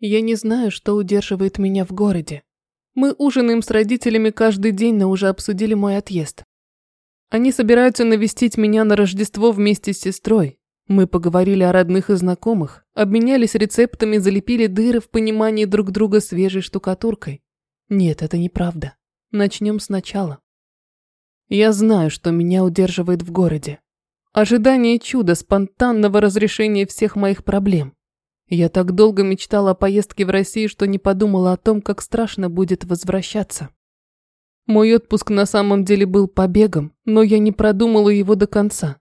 Я не знаю, что удерживает меня в городе. Мы ужинаем с родителями каждый день, но уже обсудили мой отъезд. Они собираются навестить меня на Рождество вместе с сестрой. Мы поговорили о родных и знакомых, обменялись рецептами, залепили дыры в понимании друг друга свежей штукатуркой. Нет, это неправда. Начнем сначала. Я знаю, что меня удерживает в городе. Ожидание чуда, спонтанного разрешения всех моих проблем. Я так долго мечтала о поездке в Россию, что не подумала о том, как страшно будет возвращаться. Мой отпуск на самом деле был побегом, но я не продумала его до конца.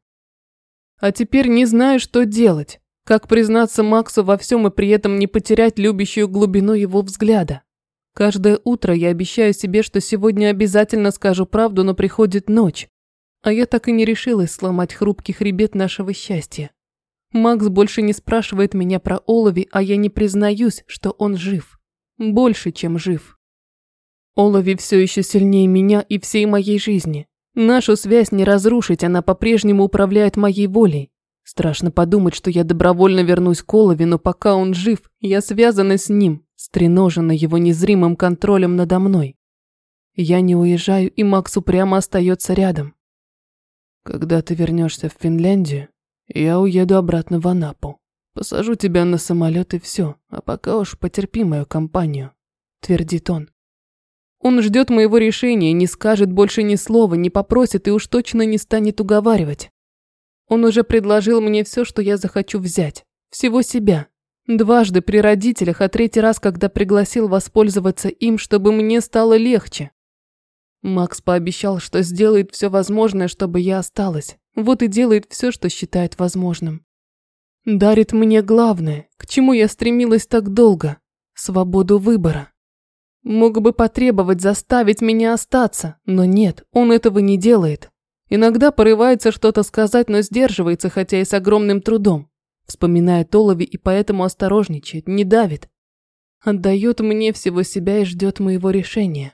А теперь не знаю, что делать. Как признаться Максу во всем и при этом не потерять любящую глубину его взгляда. Каждое утро я обещаю себе, что сегодня обязательно скажу правду, но приходит ночь. А я так и не решилась сломать хрупкий хребет нашего счастья. Макс больше не спрашивает меня про Олови, а я не признаюсь, что он жив. Больше, чем жив. Олови все еще сильнее меня и всей моей жизни. Нашу связь не разрушить, она по-прежнему управляет моей волей. Страшно подумать, что я добровольно вернусь к Олови, но пока он жив, я связана с ним, стреножена его незримым контролем надо мной. Я не уезжаю, и Макс упрямо остается рядом. Когда ты вернешься в Финляндию, я уеду обратно в Анапу. Посажу тебя на самолет и все, а пока уж потерпи мою компанию», – твердит он. Он ждет моего решения, не скажет больше ни слова, не попросит и уж точно не станет уговаривать. Он уже предложил мне все, что я захочу взять. Всего себя. Дважды при родителях, а третий раз, когда пригласил воспользоваться им, чтобы мне стало легче. Макс пообещал, что сделает все возможное, чтобы я осталась. Вот и делает все, что считает возможным. Дарит мне главное, к чему я стремилась так долго – свободу выбора. Мог бы потребовать заставить меня остаться, но нет, он этого не делает. Иногда порывается что-то сказать, но сдерживается, хотя и с огромным трудом. Вспоминает Олови и поэтому осторожничает, не давит. Отдает мне всего себя и ждет моего решения.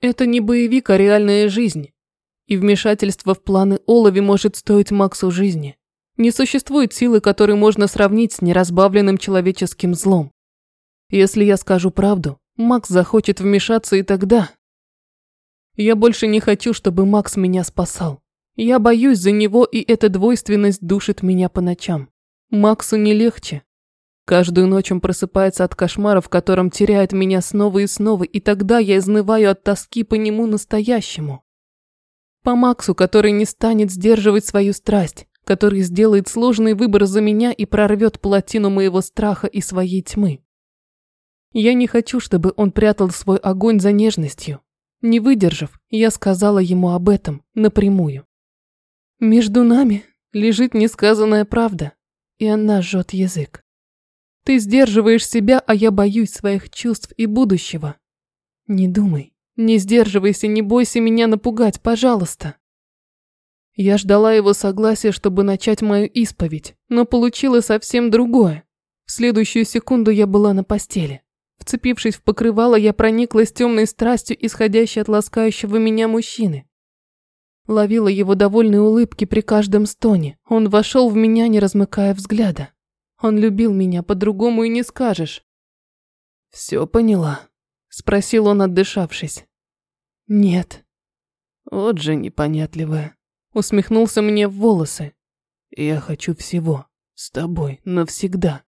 Это не боевик, а реальная жизнь. И вмешательство в планы Олови может стоить Максу жизни. Не существует силы, которой можно сравнить с неразбавленным человеческим злом. Если я скажу правду, Макс захочет вмешаться и тогда... Я больше не хочу, чтобы Макс меня спасал. Я боюсь за него, и эта двойственность душит меня по ночам. Максу не легче. Каждую ночь он просыпается от кошмара, в котором теряет меня снова и снова, и тогда я изнываю от тоски по нему настоящему. По Максу, который не станет сдерживать свою страсть, который сделает сложный выбор за меня и прорвет плотину моего страха и своей тьмы. Я не хочу, чтобы он прятал свой огонь за нежностью. Не выдержав, я сказала ему об этом напрямую. Между нами лежит несказанная правда, и она жжет язык. Ты сдерживаешь себя, а я боюсь своих чувств и будущего. Не думай, не сдерживайся, не бойся меня напугать, пожалуйста. Я ждала его согласия, чтобы начать мою исповедь, но получила совсем другое. В следующую секунду я была на постели. Вцепившись в покрывало, я прониклась темной страстью, исходящей от ласкающего меня мужчины. Ловила его довольные улыбки при каждом стоне. Он вошел в меня, не размыкая взгляда. Он любил меня, по-другому и не скажешь. «Все поняла?» – спросил он, отдышавшись. «Нет». «Вот же непонятливая». Усмехнулся мне в волосы. «Я хочу всего. С тобой. Навсегда».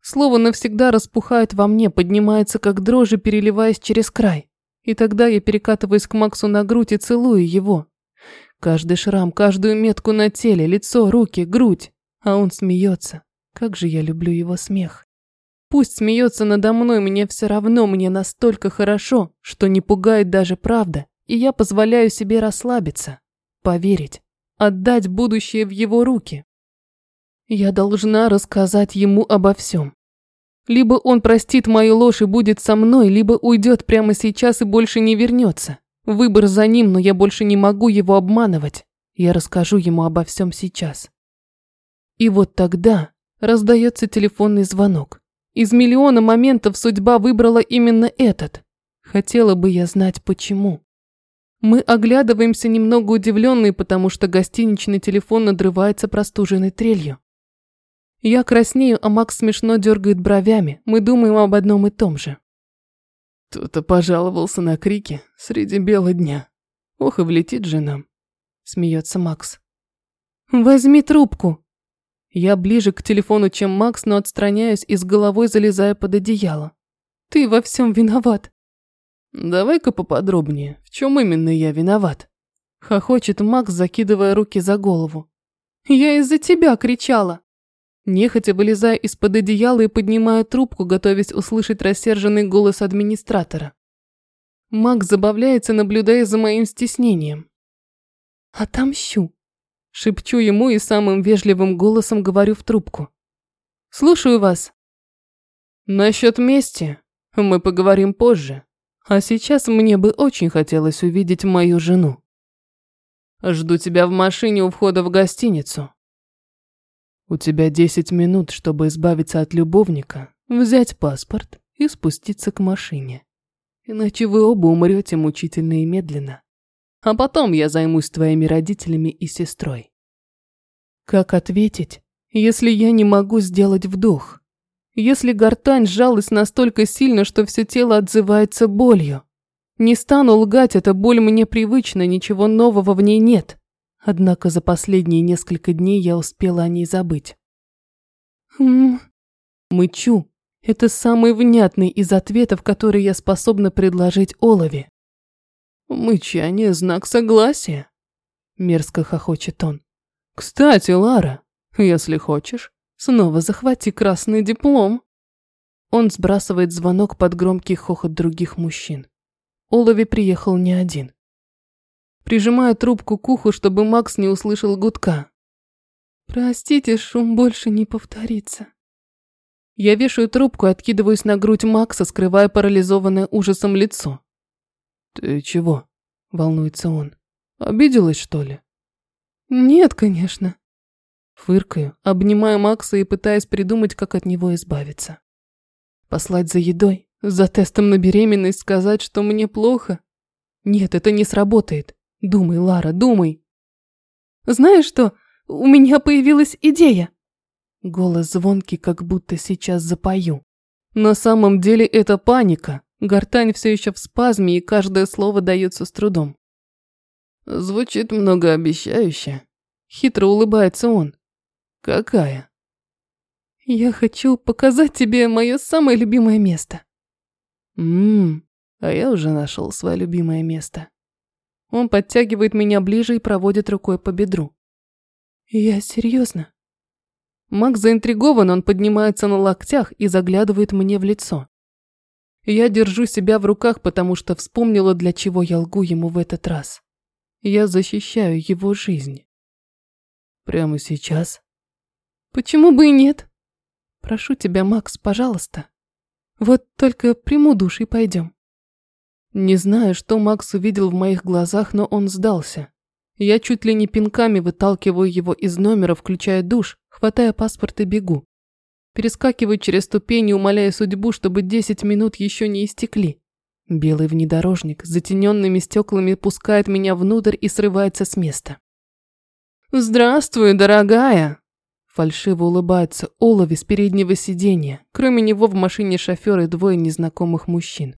Слово навсегда распухает во мне, поднимается как дрожжи, переливаясь через край. И тогда я перекатываюсь к Максу на грудь и целую его. Каждый шрам, каждую метку на теле, лицо, руки, грудь. А он смеется. Как же я люблю его смех. Пусть смеется надо мной, мне все равно, мне настолько хорошо, что не пугает даже правда, и я позволяю себе расслабиться, поверить, отдать будущее в его руки. Я должна рассказать ему обо всем. Либо он простит мою ложь и будет со мной, либо уйдет прямо сейчас и больше не вернется. Выбор за ним, но я больше не могу его обманывать. Я расскажу ему обо всем сейчас. И вот тогда раздается телефонный звонок. Из миллиона моментов судьба выбрала именно этот. Хотела бы я знать почему. Мы оглядываемся немного удивленные, потому что гостиничный телефон надрывается простуженной трелью. Я краснею, а Макс смешно дергает бровями. Мы думаем об одном и том же. Кто-то пожаловался на крики среди бела дня. Ох, и влетит же нам. Смеется Макс. Возьми трубку. Я ближе к телефону, чем Макс, но отстраняюсь и с головой залезаю под одеяло. Ты во всем виноват. Давай-ка поподробнее, в чем именно я виноват? Хохочет Макс, закидывая руки за голову. Я из-за тебя кричала. Нехотя вылезая из-под одеяла и поднимая трубку, готовясь услышать рассерженный голос администратора. Макс забавляется, наблюдая за моим стеснением. «Отомщу», – шепчу ему и самым вежливым голосом говорю в трубку. «Слушаю вас». «Насчет мести мы поговорим позже, а сейчас мне бы очень хотелось увидеть мою жену. Жду тебя в машине у входа в гостиницу. У тебя 10 минут, чтобы избавиться от любовника, взять паспорт и спуститься к машине. Иначе вы оба умрете мучительно и медленно. А потом я займусь твоими родителями и сестрой. Как ответить, если я не могу сделать вдох? Если гортань сжалась настолько сильно, что все тело отзывается болью? Не стану лгать, эта боль мне привычна, ничего нового в ней нет. Однако за последние несколько дней я успела о ней забыть. Хм. Мычу. Это самый внятный из ответов, которые я способна предложить Олове. Мычание – знак согласия. Мерзко хохочет он. Кстати, Лара, если хочешь, снова захвати красный диплом. Он сбрасывает звонок под громкий хохот других мужчин. Олови приехал не один. Прижимаю трубку к уху, чтобы Макс не услышал гудка. Простите, шум больше не повторится. Я вешаю трубку и откидываюсь на грудь Макса, скрывая парализованное ужасом лицо. «Ты чего?» – волнуется он. «Обиделась, что ли?» «Нет, конечно». Фыркаю, обнимаю Макса и пытаясь придумать, как от него избавиться. Послать за едой, за тестом на беременность сказать, что мне плохо? Нет, это не сработает. Думай, Лара, думай. Знаешь что, у меня появилась идея. Голос звонкий, как будто сейчас запою. На самом деле это паника. Гортань все еще в спазме, и каждое слово дается с трудом. Звучит многообещающе. Хитро улыбается он. Какая? Я хочу показать тебе мое самое любимое место. Ммм, а я уже нашел свое любимое место. Он подтягивает меня ближе и проводит рукой по бедру. Я серьезно. Макс заинтригован, он поднимается на локтях и заглядывает мне в лицо. Я держу себя в руках, потому что вспомнила, для чего я лгу ему в этот раз. Я защищаю его жизнь. Прямо сейчас? Почему бы и нет? Прошу тебя, Макс, пожалуйста. Вот только приму душ и пойдем. Не знаю, что Макс увидел в моих глазах, но он сдался. Я чуть ли не пинками выталкиваю его из номера, включая душ, хватая паспорт и бегу. Перескакиваю через ступени, умоляя судьбу, чтобы 10 минут еще не истекли. Белый внедорожник с затененными стеклами пускает меня внутрь и срывается с места. «Здравствуй, дорогая!» Фальшиво улыбается Олови с переднего сиденья. Кроме него в машине шофер и двое незнакомых мужчин.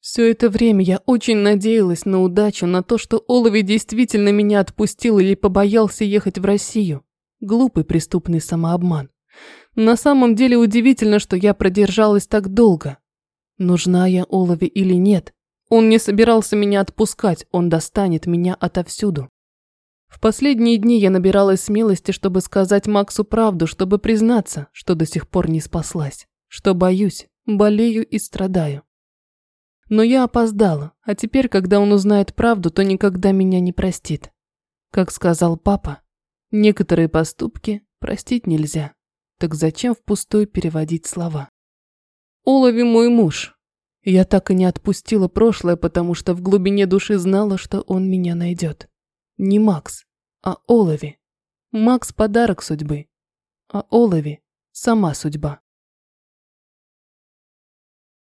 Все это время я очень надеялась на удачу, на то, что Олови действительно меня отпустил или побоялся ехать в Россию. Глупый преступный самообман. На самом деле удивительно, что я продержалась так долго. Нужна я Олови или нет, он не собирался меня отпускать, он достанет меня отовсюду. В последние дни я набиралась смелости, чтобы сказать Максу правду, чтобы признаться, что до сих пор не спаслась, что боюсь, болею и страдаю. Но я опоздала, а теперь, когда он узнает правду, то никогда меня не простит. Как сказал папа, некоторые поступки простить нельзя. Так зачем впустую переводить слова? Олови мой муж. Я так и не отпустила прошлое, потому что в глубине души знала, что он меня найдет. Не Макс, а Олови. Макс – подарок судьбы, а Олови – сама судьба.